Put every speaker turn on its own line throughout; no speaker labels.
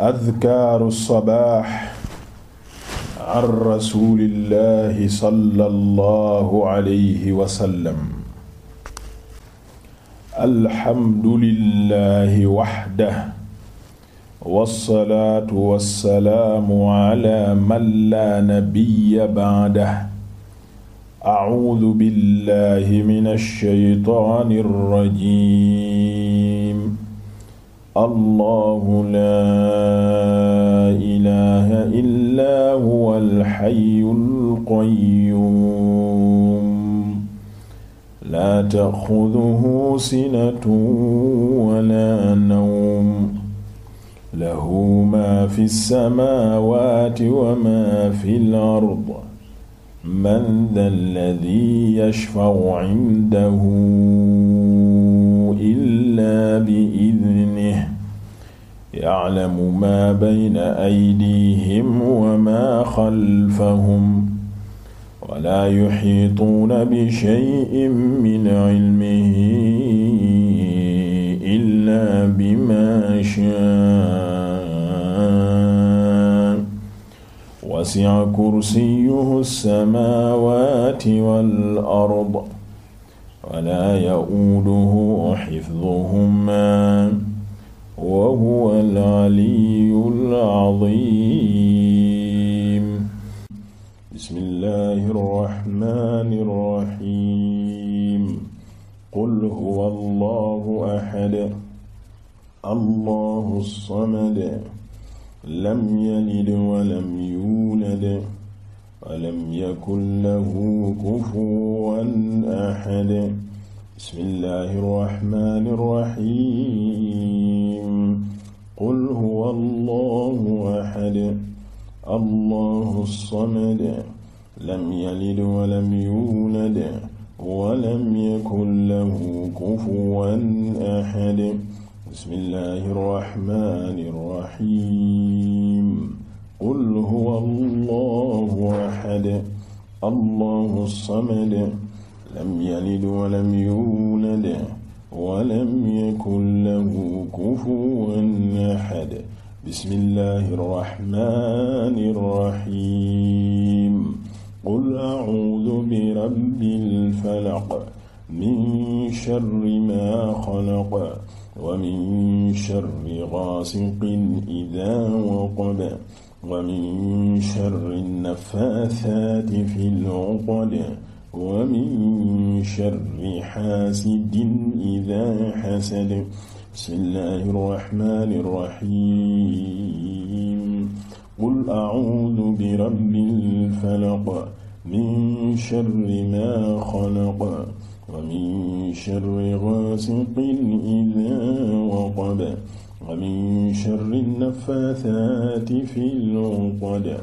adkaaru sabaax an rasulillahi sallallahu alayhi wa sallam alhamdulillahi waxdah wasalaatu wasalaamu ala man laa nabiya ba'dah a'uudu billahi mina shaytaani rajiim allahu laa ilaha illa huwa alxayyul qayyuum laa taxuduhu sinatun wala nawm lahu maa fi samaawaati wa maa fi l-ard man dha alladhi yashfa'u 'indahu illaa bi ya'lamu ma bayna aydihim wa ma xalfahum wala yuxiituuna bi shay'in min ilmihi illaa bimaa shaa wasi'a kursiyyuhu as-samaawaati wal ard wala ya'uuduhu xifduhumaa wa huwa al-aliyyul azim bismillahir rahmanir rahim qul huwa allahu ahad allahu samad lam yalid wa lam yulad wa lam yakun lahu kufuwan ahad bismillahi irrahmani irrahim qul huwa allahu ahad allahu samad lam yalid walam yulad walam yakun lahu kufuwan ahad bismillahi irrahmani irrahim qul huwa allahu ahad allahu samad lam yalid walam yulad walam yakun lahu kufuwan ahad bismillahi rrahmani rrahim qul acuudu birabbil falaq min sharri ma xalaq wa min sharri gaasiqin idaa waqab wa min sharri nafaasaati fil uqad wa min sharri xaasidin idaa xasad bismillaahi rahmaani rahiim qul acuudu bi rabbil falaq min sharri maa xalaq wa min sharri gaasiqin idaa waqab wa min sharri nafaasaati fil cuqad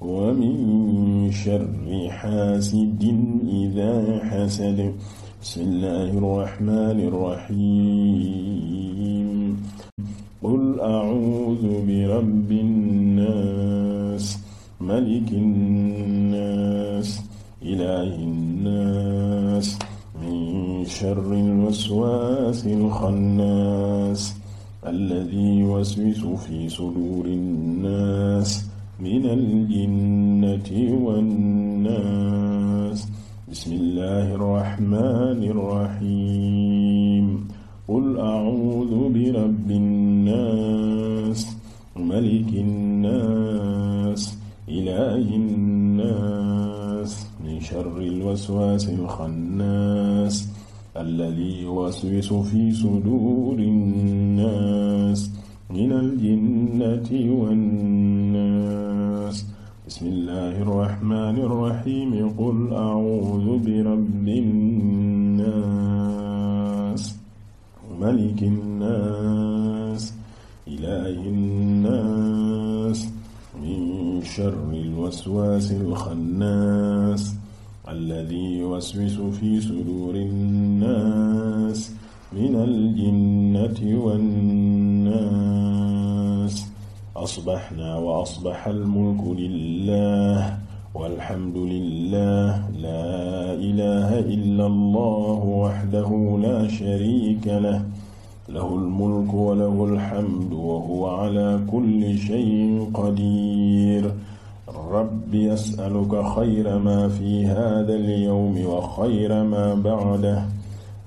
wa min sharri xaasidin idaa xasad bismillaahi rahmaani rahiim qul acuudu bi rabbi nnaas maliki nnaas ilaahi nnaas min sharri lwaswaasi alxannaas allazii yuwaswisu fii suduuri nnaas min aljinnati wannaas bismillahi irrahmani irrahim qul acuudu birabbi nnaas maliki nnaas ilaahi nnaas min sharri alwaswaasi alxannaas alladi yuwaswisu fi suduuri nnaas min aljinnati wannaas bismillahi irrahmani irrahimi qul acuudu birabbinnaas malikinnaas ilaahinnaas min sharri alwaswaasi alxannaas alladi yuwaswisu fi suduuri nnaas min aljinnati wannaas asbaxnaa wa asbaxa almulku lillah walhamdu lillah laa ilaha illa allah waxdahu la sharika lah lahu almulku wa lahu alhamdu wa huwa ala kulli shayin qadir rabbi as'aluka xayra ma fi hada alyawmi wa xayra ma ba'dahu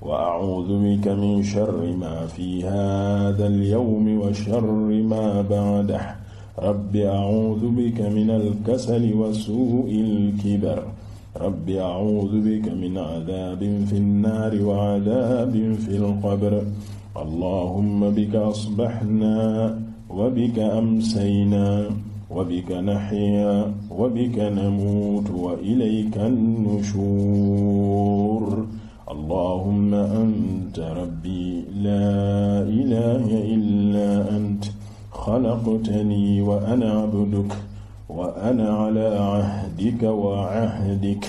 wa acuudu bika min sharri maa fi haadal yawmi wa sharri maa bacdahu rabbi acuudu bika minal kasali wa suu'il kibar rabbi acuudu bika min cadaabin fin naari wa cadaabin fil qabri allahumma bika asbaxnaa wa bika amsaynaa wa bika naxyaa wa bika namuutu wa ilayka nushuur allahumma anta rabbi laa ilaha illaa ant xalaqtani wa ana abduk wa ana ala cahdika wa cahdik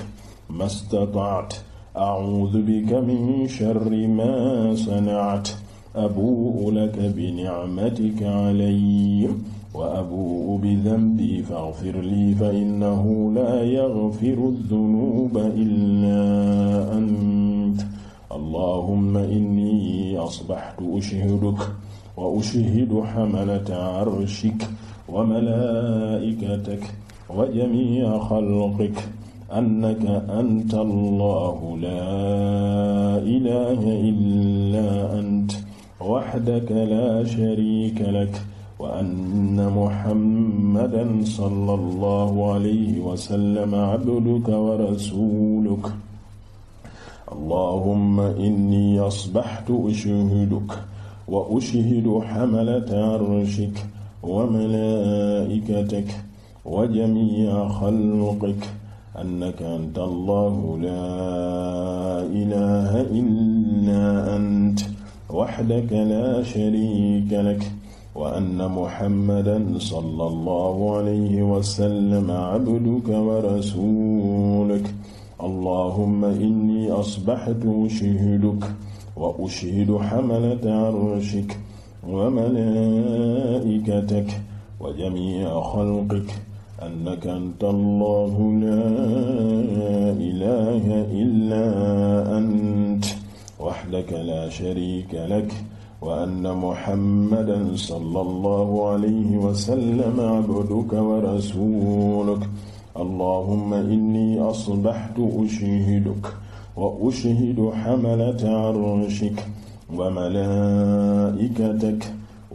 mastatactu acuudu bika min sharri maa sanactu abu'u laka binicmatika calayya wa abu'u bidanbii faghfir lii fa innahu laa yaghfiru dunuuba illaa ant allahumma inni asbaxtu ushhiduk wa ushhidu xamalata arshik wa malaa'ikatak wa jamiica xalqik annaka anta allahu laa ilaaha illaa anta waxdaka laa shariika lak wa anna muhammadan sallallahu alayhi wa sallam abduka wa rasuuluka allahumma inni asbaxtu ushhiduk wa ushhidu xamalata arshik wa malaa'ikatik wa jamiica xalqik annaka anta allahu laa ilaaha illaa anta waxdaka laa shariika lak wa anna muhammadan sallallahu alayhi wa sallam cabduka wa rasuuluka allahumma inni asbaxtu ushhiduk wa ushhidu xamalata arshik wa malaa'ikatak wa jamiica xalqik annaka anta allahu laa ilaaha illaa ant waxdaka laa shariika lak wa anna muhammadan sallallahu alayhi wa sallam abduka wa rasuuluk allahumma inni asbaxtu ushhiduk wa ushhidu xamalata arshik wa malaa'ikatak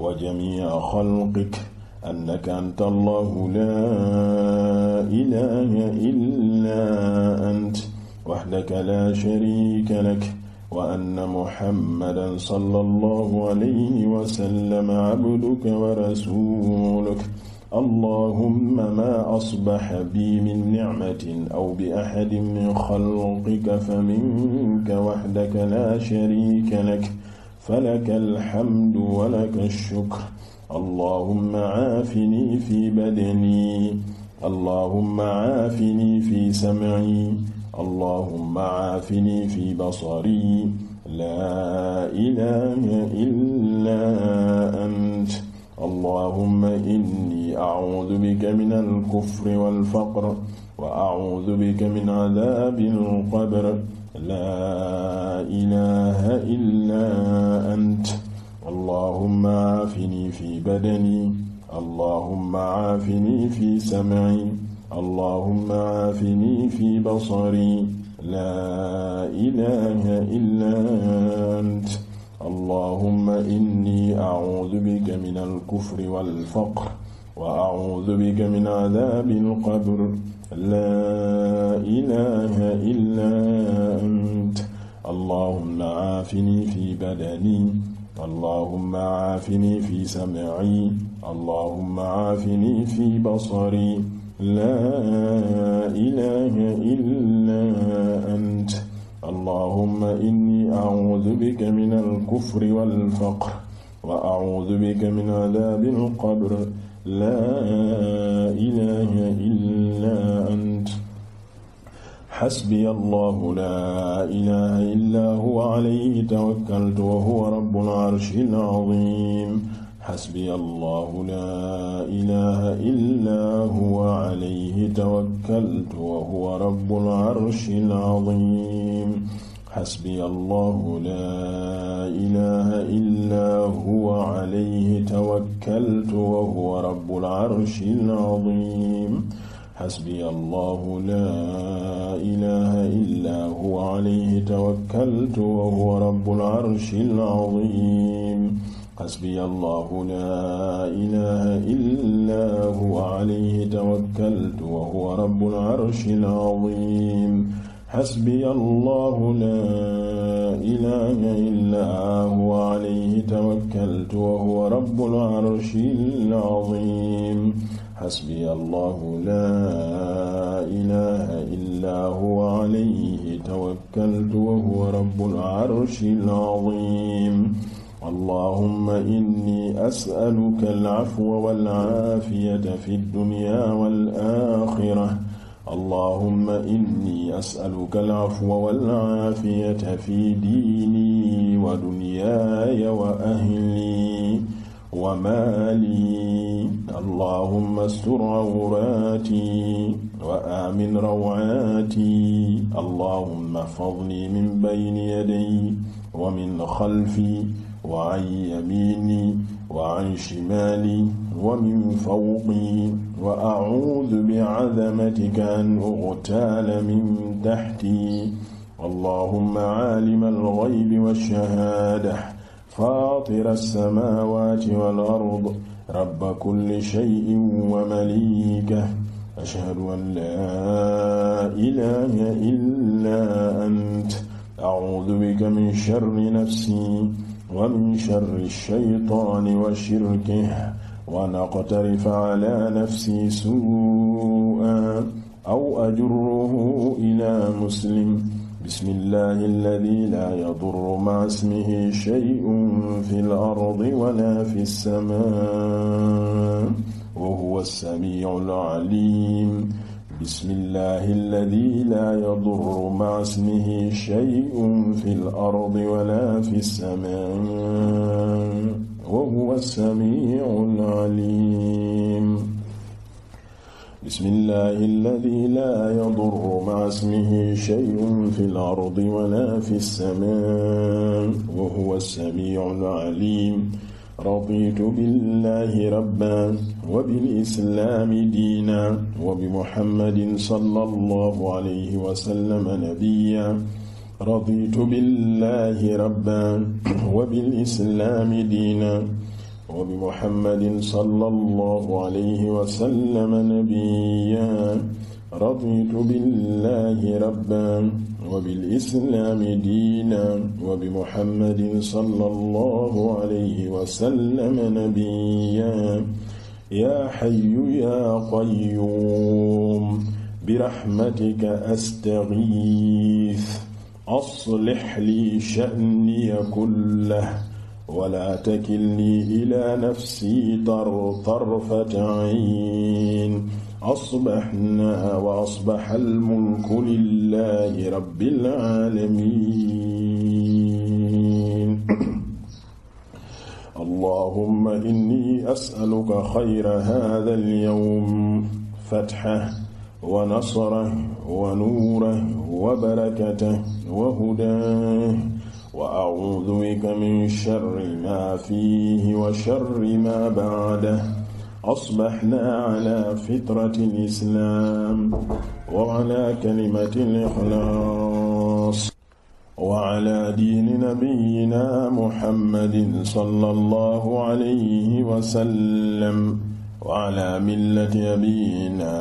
wa jamiica xalqik annaka anta allahu laa ilaaha illaa ant waxdaka laa shariika lak wa anna muhammadan sallallahu alayhi wa sallam abduka wa rasuuluka allahumma maa asbaha bi min nicmatin aw bi ahadin min xalqika fa minka waxdaka laa shariika lak falaka alhamdu wa laka alshukr allahumma caafini fi badani allahumma caafini fi samci allahumma caafini fi basari laa ilaaha illaa ant allahumma inni acuudu bika min alkufri walfaqr wa acuudu bika min cadaabi alqabr laa ilaha illaa ant allahumma caafini fi badani allahumma caafini fi samci allahumma caafini fi basari laa ilaha illaa ant allahumma inni acuudu bika min alkufri walfaqr wa acuudu bika min cadaabi alqabr laa ilaha illa ant allahumma caafini fi badani allahumma caafini fi samci allahumma caafini fi basari laa ilaha illa ant allahumma inni a'uudu bika min al-kufri wal-faqri wa a'uudu bika min adaabi al-qabri laa ilaaha illaa anta xasbiya allahu laa ilaaha illaa huwa alayhi tawakkaltu wa huwa rabbul arshil aziim xasbiya allahu laa ilaha illaa huwa alayhi tawakkaltu wa huwa rabbul arshil aziim xasbiya allahu laa ilaha illaa huwa alayhi tawakkaltu wa huwa rabbul arshil aziim xasbiya allahu laa ilaha illaa huwa alayhi tawakkaltu wa huwa rabbul arshil aziim xasbiya allahu laa ilaha illa huwa alayhi tawakkaltu wa huwa rabbul arshil azim xasbiya allahu laa ilaha illa huwa alayhi tawakkaltu wa huwa rabbul arshil azim xasbiya allahu laa ilaha illa huwa alayhi tawakkaltu wa huwa rabbul arshil azim allahumma inni as'aluka al-'afwa wal-'aafiyata fi d-dunyaa wal-aaxira allahumma inni as'aluka al-'afwa wal-'aafiyata fi diini wa dunyaaya wa ahli wa maali allahumma astur 'awraati wa aamin raw'aati allahumma ihfadhnii min bayni yadayya wa min khalfii wa an yamiini wa an shimaali wa min fawqi wa a'uudu bi'azamatika an ughtaala min tahti allahumma aalima al-ghaybi wash-shahaada faatira as-samaawaati wal-ard rabba kulli shay'in wa maliikahu ashhadu an laa ilaaha illaa anta a'uudu bika min sharri nafsii wa min sharri shaytaani wa shirkihi wa naqtarif ala nafsi su'an aw ajurruhu ila muslim bismillahi alladhi la yadurru ma'a ismihi shay'un fil ardi wa la fis samaa'i wa huwa as-sami'ul 'aliim bismillahi alladi laa yadurru ma'a ismihi shay'un fil ardi wala fis samaa'i wa huwa as-samii'ul 'aliim bismillahi alladi laa yadurru ma'a ismihi shay'un fil ardi wala fis samaa'i wa huwa as-samii'ul 'aliim raditu billahi rabban wa bil islaami diina wa bi muhammadin sallallahu alayhi wa sallam nabiyya raditu billahi rabban wa bil islaami diina wa bi muhammadin sallallahu alayhi wa sallam nabiyya raditu billahi rabban wa bil islaami diinan wa bi muhammadin sallallahu alayhi wa sallam nabiyyan yaa hayyu yaa qayyuum bi rahmatika astagiith aslih lii sha'niya kullahu wa laa takilnii ilaa nafsii tarfata ayn asbaxna wa asbaxa almulku lillahi rabbil aalamiin allahumma inni as'aluka xayra haadha alyawm fatxahu wa nasrahu wa nuurahu wa barakatahu wa hudaahu wa a'uudu bika min sharri maa fiihi wa sharri maa ba'dahu asbaxnaa ala fitrati lislaam wa ala kalimati lixlaas wa ala diini nabiyina muhammadin sallallahu alayhi wa sallam wa ala millati abina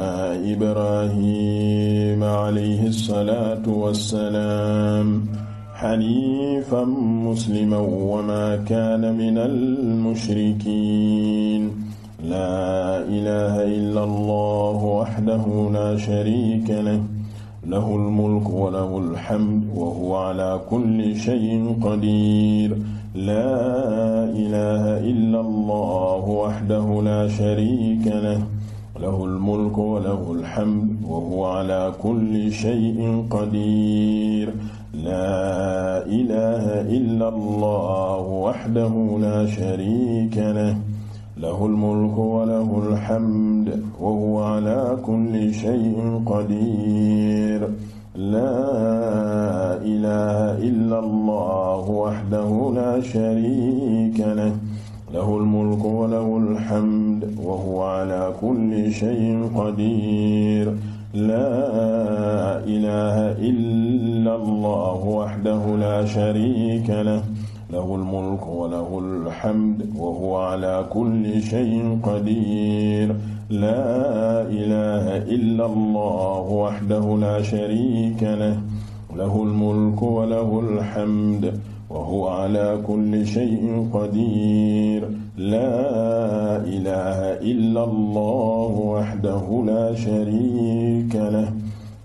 ibrahima alayhi salaatu wa salaam xaniifan musliman wa maa kaana minal mushrikiin laa ilaha illa allah waxdahu la sharika lah lahu almulku wa lahu alhamd wa huwa ala kulli shay'in qadir laa ilaha illa allah waxdahu la sharika lah lahu almulku wa lahu alhamd wa huwa ala kulli shay'in qadir laa ilaha illa allah waxdahu la sharika lah lahu almulku wa lahu alhamd wa huwa ala kulli shay'in qadir laa ilaha illa allah wahdahu la sharika lah lahu almulku wa lahu alhamd wa huwa ala kulli shay'in qadir laa ilaha illa allah wahdahu la sharika lah lahu almulk wa lahu alhamd wa huwa ala kulli shay'in qadir la ilaha illa allah wahdahu la sharika lah lahu almulk wa lahu alhamd wa huwa ala kulli shay'in qadir la ilaha illa allah wahdahu la sharika lah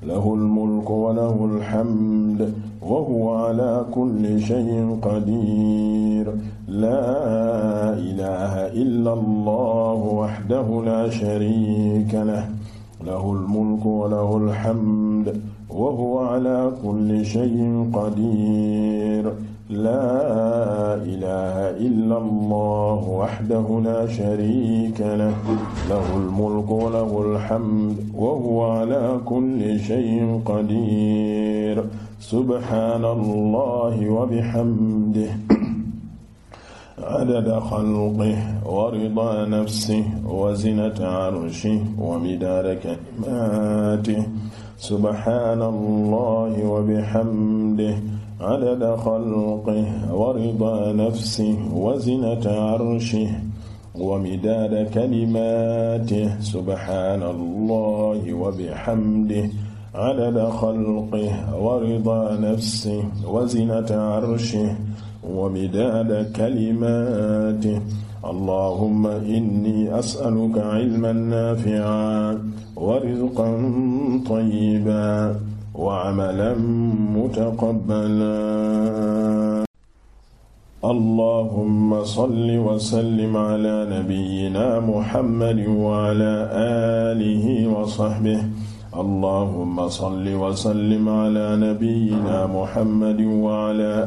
lahu almulku wa lahu alhamd wa huwa ala kulli shay'in qadir laa ilaha illa allah wahdahu la sharika lahu lahu almulku wa lahu alhamd wa huwa ala kulli shay'in qadir laa ilaaha illa allah wahdahu laa shariika lahu lahul mulku wa lahul hamdu wa huwa alaa kulli shay'in qadiir subhaanallahi wa bihamdihi adada xalqihi wa ridaa nafsihi wa zinata arshihi wa midaada kalimaatihi subhaanallahi wa bihamdihi adada xalqihi wa ridaa nafsihi wa zinata arshihi wa midaada kalimaatihi subhaanallahi wa bihamdihi adada xalqihi wa ridaa nafsihi wa zinata arshihi wa midaada kalimaatihi allahumma inni as'aluka ilman naafi'an wa rizqan tayyiban wa amalan mutaqabbala allahumma salli wa sallim ala nabiyyina muhammadin wa ala alihi wa sahbihi allahumma salli wa sallim ala nabiyyina muhammadin wa ala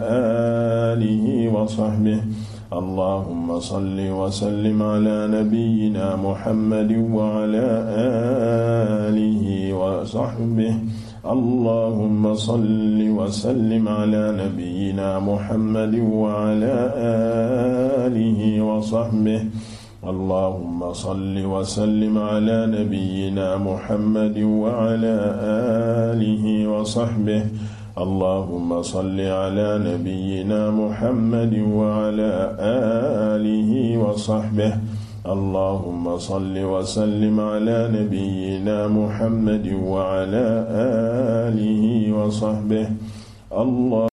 alihi wa sahbihi allahumma salli wa sallim ala nabiyyina muhammadin wa ala alihi wa sahbihi allahumma salli wa sallim ala nabiyyina muhammadin wa ala alihi wa sahbihi allahumma salli wa sallim ala nabiyyina muhammadin wa ala alihi wa sahbihi allahumma salli ala nabiyyina muhammadin wa ala alihi wa sahbihi allahumma salli wa sallim ala nabiyyina muhammadin wa ala alihi wa sahbihi